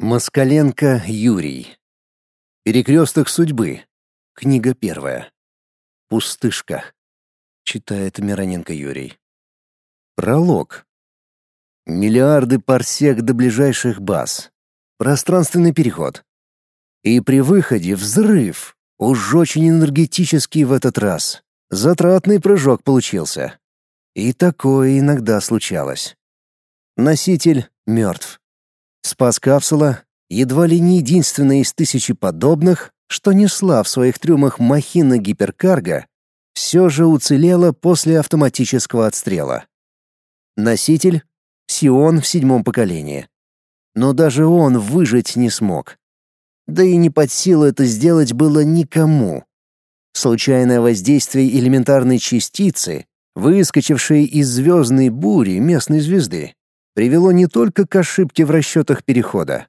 Москаленко Юрий. Перекресток судьбы. Книга первая. Пустышка. Читает Мироненко Юрий. Пролог. Миллиарды парсек до ближайших баз. Пространственный переход. И при выходе взрыв. Уж очень энергетический в этот раз. Затратный прыжок получился. И такое иногда случалось. Носитель мертв. Спас-капсула, едва ли не единственная из тысячи подобных, что несла в своих трюмах махина гиперкарго, все же уцелела после автоматического отстрела. Носитель — Сион в седьмом поколении. Но даже он выжить не смог. Да и не под силу это сделать было никому. Случайное воздействие элементарной частицы, выскочившей из звездной бури местной звезды, привело не только к ошибке в расчетах перехода,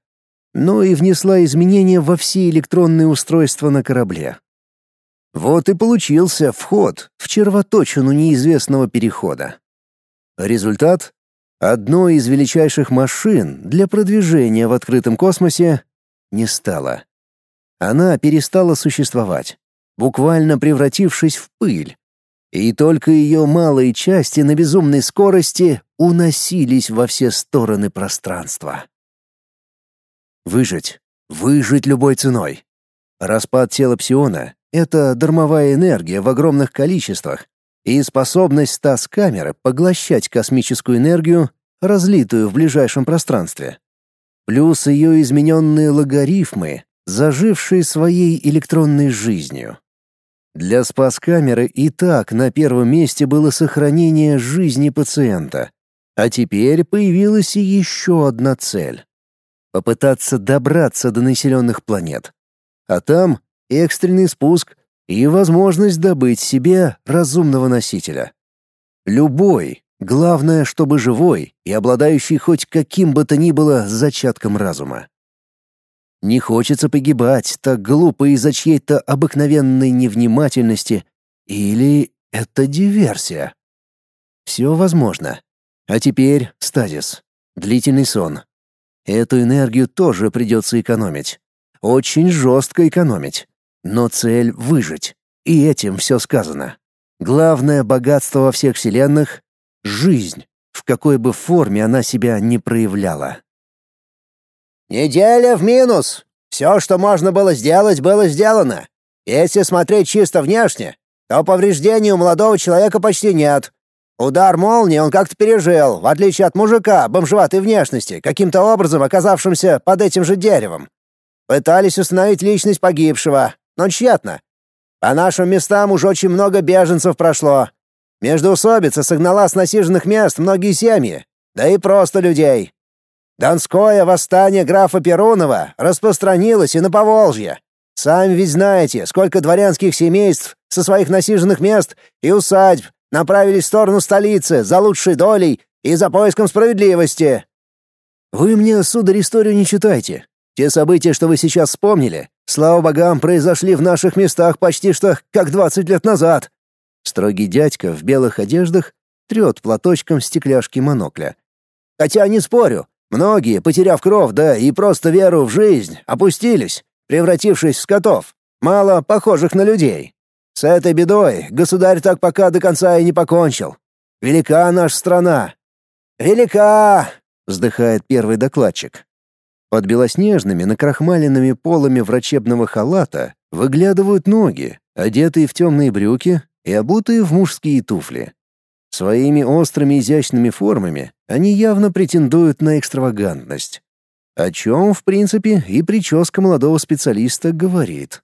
но и внесла изменения во все электронные устройства на корабле. Вот и получился вход в червоточину неизвестного перехода. Результат — одной из величайших машин для продвижения в открытом космосе не стало. Она перестала существовать, буквально превратившись в пыль, и только ее малые части на безумной скорости уносились во все стороны пространства. Выжить, выжить любой ценой. Распад тела псиона — это дармовая энергия в огромных количествах и способность таз-камеры поглощать космическую энергию, разлитую в ближайшем пространстве. Плюс ее измененные логарифмы, зажившие своей электронной жизнью. Для спас-камеры и так на первом месте было сохранение жизни пациента. А теперь появилась и еще одна цель — попытаться добраться до населенных планет. А там экстренный спуск и возможность добыть себе разумного носителя. Любой, главное, чтобы живой и обладающий хоть каким бы то ни было зачатком разума. Не хочется погибать так глупо из-за чьей-то обыкновенной невнимательности. Или это диверсия? Все возможно. А теперь стазис. Длительный сон. Эту энергию тоже придется экономить. Очень жестко экономить. Но цель — выжить. И этим все сказано. Главное богатство во всех вселенных — жизнь, в какой бы форме она себя не проявляла. «Неделя в минус. Все, что можно было сделать, было сделано. Если смотреть чисто внешне, то повреждений у молодого человека почти нет. Удар молнии он как-то пережил, в отличие от мужика бомжеватой внешности, каким-то образом оказавшимся под этим же деревом. Пытались установить личность погибшего, но тщетно. По нашим местам уже очень много беженцев прошло. Междоусобица согнала с насиженных мест многие семьи, да и просто людей. Донское восстание графа Перунова распространилось и на Поволжье. Сами ведь знаете, сколько дворянских семейств со своих насиженных мест и усадьб направились в сторону столицы за лучшей долей и за поиском справедливости. Вы мне, сударь, историю не читайте. Те события, что вы сейчас вспомнили, слава богам, произошли в наших местах почти что как двадцать лет назад. Строгий дядька в белых одеждах трет платочком стекляшки монокля. Хотя не спорю, Многие, потеряв кровь, да и просто веру в жизнь, опустились, превратившись в скотов, мало похожих на людей. С этой бедой государь так пока до конца и не покончил. Велика наша страна. Велика, вздыхает первый докладчик. Под белоснежными накрахмаленными полами врачебного халата выглядывают ноги, одетые в темные брюки и обутые в мужские туфли. Своими острыми изящными формами они явно претендуют на экстравагантность. О чем, в принципе, и прическа молодого специалиста говорит.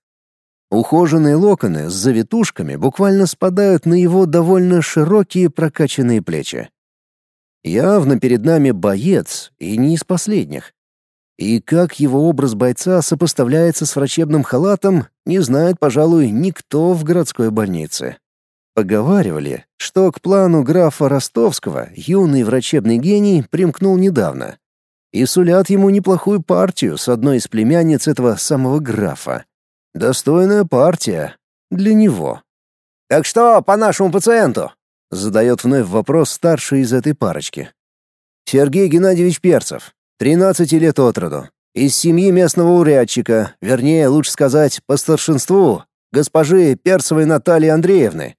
Ухоженные локоны с завитушками буквально спадают на его довольно широкие прокачанные плечи. Явно перед нами боец, и не из последних. И как его образ бойца сопоставляется с врачебным халатом, не знает, пожалуй, никто в городской больнице. Поговаривали, что к плану графа Ростовского юный врачебный гений примкнул недавно. И сулят ему неплохую партию с одной из племянниц этого самого графа. Достойная партия для него. «Так что по нашему пациенту?» — задает вновь вопрос старший из этой парочки. «Сергей Геннадьевич Перцев, 13 лет от роду. Из семьи местного урядчика, вернее, лучше сказать, по старшинству, госпожи Перцевой Натальи Андреевны.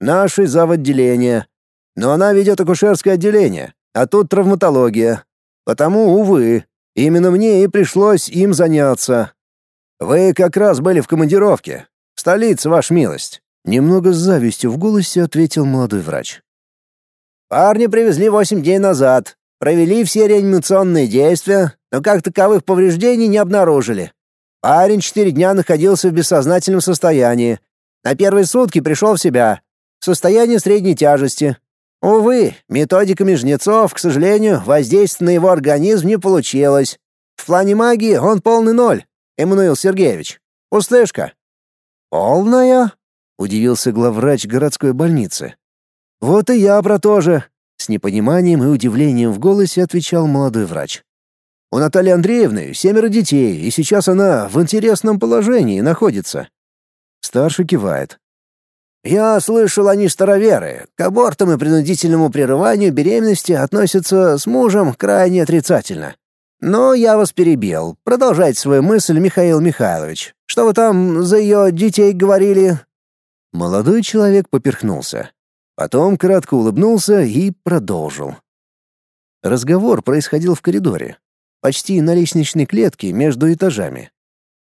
Нашей зав. отделения. Но она ведет акушерское отделение, а тут травматология. Потому, увы, именно мне и пришлось им заняться. Вы как раз были в командировке. Столица, ваша милость. Немного с завистью в голосе ответил молодой врач. Парни привезли восемь дней назад, провели все реанимационные действия, но как таковых повреждений не обнаружили. Парень четыре дня находился в бессознательном состоянии. На первые сутки пришел в себя. Состояние средней тяжести. Увы, методиками жнецов, к сожалению, воздействие на его организм не получилось. В плане магии он полный ноль, Эммануил Сергеевич. Пустышка. «Полная?» — удивился главврач городской больницы. «Вот и я про то же», — с непониманием и удивлением в голосе отвечал молодой врач. У Натальи Андреевны семеро детей, и сейчас она в интересном положении находится. Старший кивает. Я слышал, они староверы. К абортам и принудительному прерыванию беременности относятся с мужем крайне отрицательно. Но я вас перебил. Продолжайте свою мысль, Михаил Михайлович. Что вы там за ее детей говорили? Молодой человек поперхнулся. Потом кратко улыбнулся и продолжил. Разговор происходил в коридоре почти на лестничной клетке между этажами.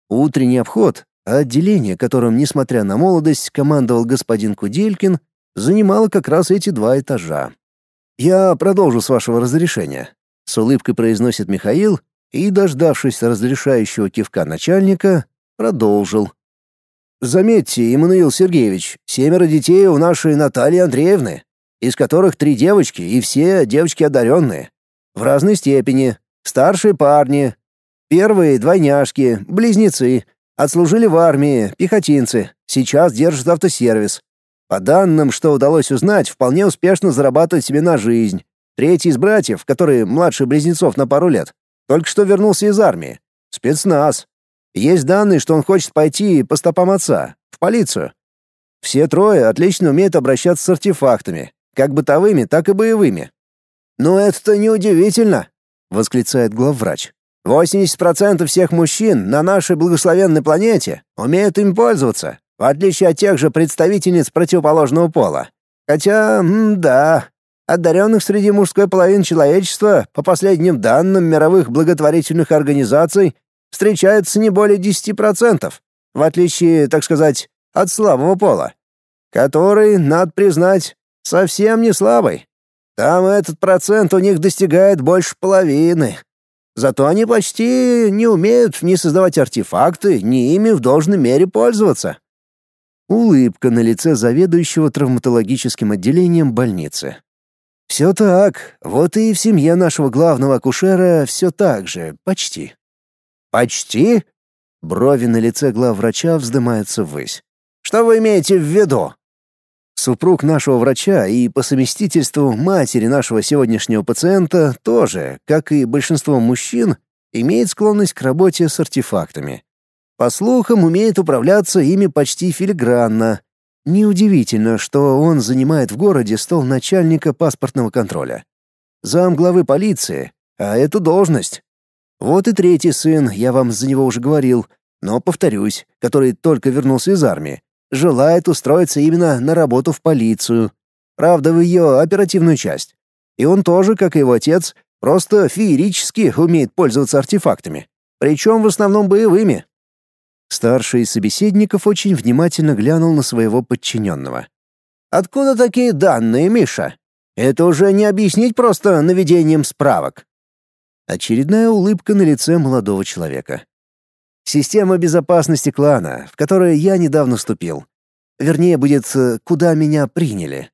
Утренний обход, а отделение, которым, несмотря на молодость, командовал господин Куделькин, занимало как раз эти два этажа. «Я продолжу с вашего разрешения», — с улыбкой произносит Михаил и, дождавшись разрешающего кивка начальника, продолжил. «Заметьте, Иммануил Сергеевич, семеро детей у нашей Натальи Андреевны, из которых три девочки и все девочки одаренные. В разной степени, Старшие парни. Первые двойняшки, близнецы. Отслужили в армии, пехотинцы. Сейчас держат автосервис. По данным, что удалось узнать, вполне успешно зарабатывает себе на жизнь. Третий из братьев, который младше близнецов на пару лет, только что вернулся из армии. Спецназ. Есть данные, что он хочет пойти по стопам отца, в полицию. Все трое отлично умеют обращаться с артефактами, как бытовыми, так и боевыми. Но это-то неудивительно. — восклицает главврач. «80% всех мужчин на нашей благословенной планете умеют им пользоваться, в отличие от тех же представительниц противоположного пола. Хотя, да, одаренных среди мужской половины человечества, по последним данным мировых благотворительных организаций, встречается не более 10%, в отличие, так сказать, от слабого пола, который, надо признать, совсем не слабый. Там этот процент у них достигает больше половины. Зато они почти не умеют ни создавать артефакты, ни ими в должной мере пользоваться. Улыбка на лице заведующего травматологическим отделением больницы. Все так, вот и в семье нашего главного акушера все так же, почти. Почти? Брови на лице главврача вздымаются ввысь. Что вы имеете в виду? Супруг нашего врача и по совместительству матери нашего сегодняшнего пациента тоже, как и большинство мужчин, имеет склонность к работе с артефактами. По слухам, умеет управляться ими почти филигранно. Неудивительно, что он занимает в городе стол начальника паспортного контроля. Зам главы полиции, а эту должность. Вот и третий сын, я вам за него уже говорил, но повторюсь, который только вернулся из армии желает устроиться именно на работу в полицию. Правда, в ее оперативную часть. И он тоже, как и его отец, просто феерически умеет пользоваться артефактами. Причем в основном боевыми. Старший из собеседников очень внимательно глянул на своего подчиненного. «Откуда такие данные, Миша? Это уже не объяснить просто наведением справок». Очередная улыбка на лице молодого человека. Система безопасности клана, в которую я недавно вступил. Вернее, будет, э, куда меня приняли.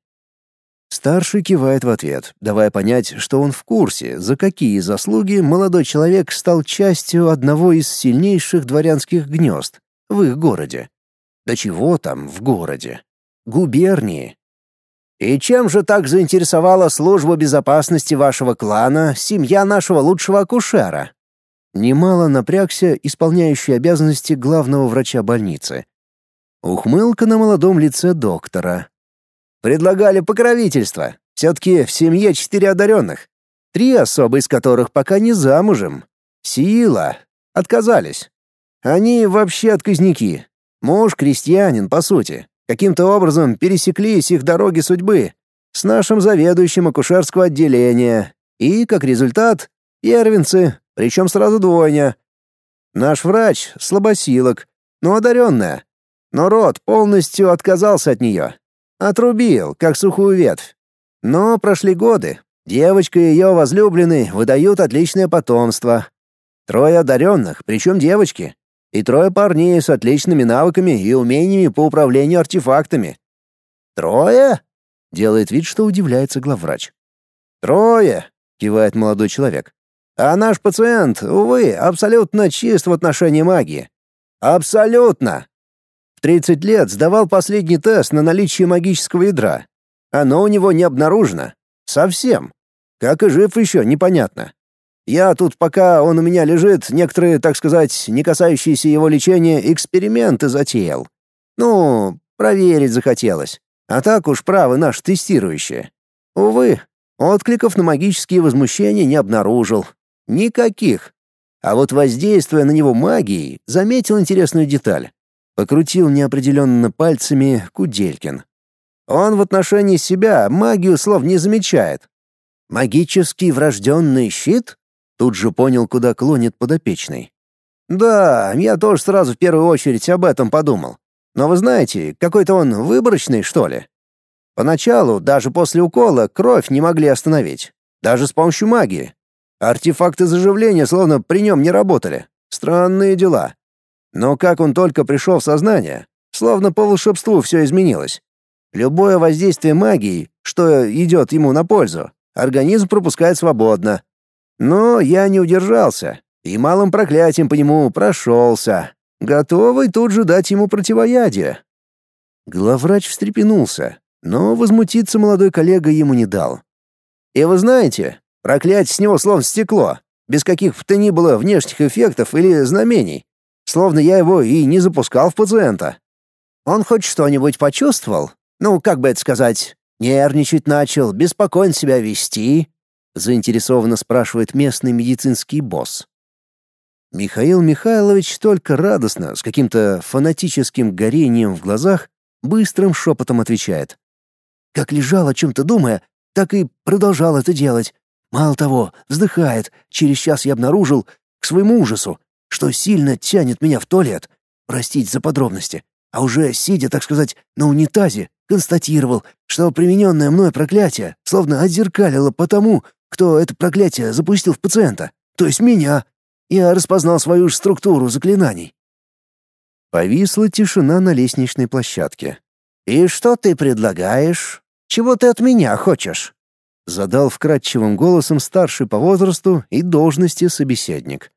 Старший кивает в ответ, давая понять, что он в курсе, за какие заслуги молодой человек стал частью одного из сильнейших дворянских гнезд в их городе. Да чего там в городе? Губернии. И чем же так заинтересовала служба безопасности вашего клана семья нашего лучшего акушера? Немало напрягся исполняющий обязанности главного врача больницы. Ухмылка на молодом лице доктора. «Предлагали покровительство. Все-таки в семье четыре одаренных. Три особо из которых пока не замужем. Сила. Отказались. Они вообще отказники. Муж крестьянин, по сути. Каким-то образом пересеклись их дороги судьбы с нашим заведующим акушерского отделения. И, как результат, первенцы, причем сразу двойня. Наш врач — слабосилок, но одаренная. Но род полностью отказался от нее. Отрубил, как сухую ветвь. Но прошли годы. Девочка и ее возлюбленный выдают отличное потомство. Трое одаренных, причем девочки. И трое парней с отличными навыками и умениями по управлению артефактами. «Трое?» — делает вид, что удивляется главврач. «Трое!» — кивает молодой человек. «А наш пациент, увы, абсолютно чист в отношении магии. Абсолютно!» В 30 лет сдавал последний тест на наличие магического ядра. Оно у него не обнаружено. Совсем. Как и жив еще, непонятно. Я тут, пока он у меня лежит, некоторые, так сказать, не касающиеся его лечения, эксперименты затеял. Ну, проверить захотелось. А так уж правы наш тестирующие. Увы, откликов на магические возмущения не обнаружил. Никаких. А вот воздействуя на него магией, заметил интересную деталь. Покрутил неопределенно пальцами Куделькин. Он в отношении себя магию слов не замечает. Магический врожденный щит? Тут же понял, куда клонит подопечный. Да, я тоже сразу в первую очередь об этом подумал. Но вы знаете, какой-то он выборочный, что ли? Поначалу, даже после укола, кровь не могли остановить. Даже с помощью магии. Артефакты заживления словно при нем не работали. Странные дела. Но как он только пришел в сознание, словно по волшебству все изменилось. Любое воздействие магии, что идет ему на пользу, организм пропускает свободно. Но я не удержался и малым проклятием по нему прошелся, готовый тут же дать ему противоядие. Главврач встрепенулся, но возмутиться молодой коллега ему не дал. «И вы знаете, проклятие с него словно стекло, без каких бы то ни было внешних эффектов или знамений, словно я его и не запускал в пациента. Он хоть что-нибудь почувствовал, ну, как бы это сказать, нервничать начал, беспокойно себя вести, заинтересованно спрашивает местный медицинский босс. Михаил Михайлович только радостно, с каким-то фанатическим горением в глазах, быстрым шепотом отвечает. Как лежал о чем-то думая, так и продолжал это делать. Мало того, вздыхает, через час я обнаружил, к своему ужасу, что сильно тянет меня в туалет. Простите за подробности. А уже сидя, так сказать, на унитазе, констатировал, что примененное мной проклятие словно отзеркалило по тому, кто это проклятие запустил в пациента, то есть меня. Я распознал свою же структуру заклинаний. Повисла тишина на лестничной площадке. «И что ты предлагаешь? Чего ты от меня хочешь?» Задал вкрадчивым голосом старший по возрасту и должности собеседник.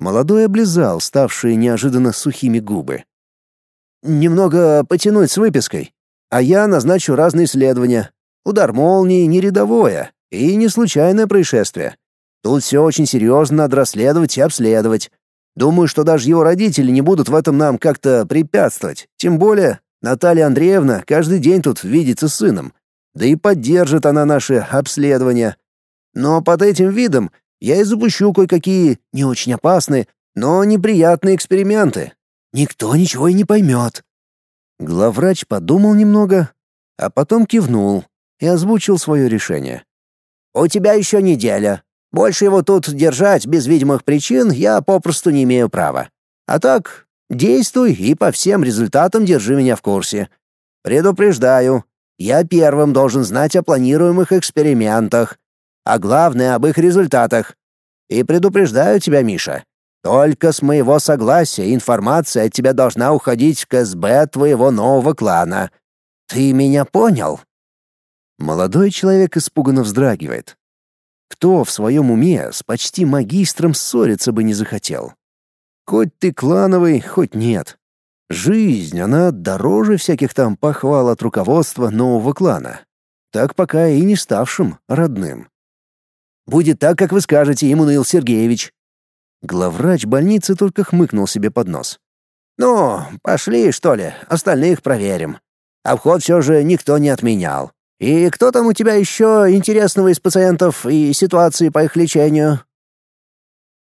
Молодой облизал ставшие неожиданно сухими губы. «Немного потянуть с выпиской. А я назначу разные исследования. Удар молнии не рядовое и не случайное происшествие. Тут все очень серьезно надо расследовать и обследовать. Думаю, что даже его родители не будут в этом нам как-то препятствовать. Тем более Наталья Андреевна каждый день тут видится с сыном. Да и поддержит она наши обследования. Но под этим видом я и запущу кое-какие не очень опасные, но неприятные эксперименты. Никто ничего и не поймет. Главврач подумал немного, а потом кивнул и озвучил свое решение. «У тебя еще неделя. Больше его тут держать без видимых причин я попросту не имею права. А так, действуй и по всем результатам держи меня в курсе. Предупреждаю, я первым должен знать о планируемых экспериментах, а главное об их результатах. И предупреждаю тебя, Миша, только с моего согласия информация от тебя должна уходить к СБ твоего нового клана. Ты меня понял?» Молодой человек испуганно вздрагивает. Кто в своем уме с почти магистром ссориться бы не захотел? Хоть ты клановый, хоть нет. Жизнь, она дороже всяких там похвал от руководства нового клана. Так пока и не ставшим родным. «Будет так, как вы скажете, Иммануил Сергеевич», Главврач больницы только хмыкнул себе под нос. «Ну, пошли, что ли, остальных проверим. Вход все же никто не отменял. И кто там у тебя еще интересного из пациентов и ситуации по их лечению?»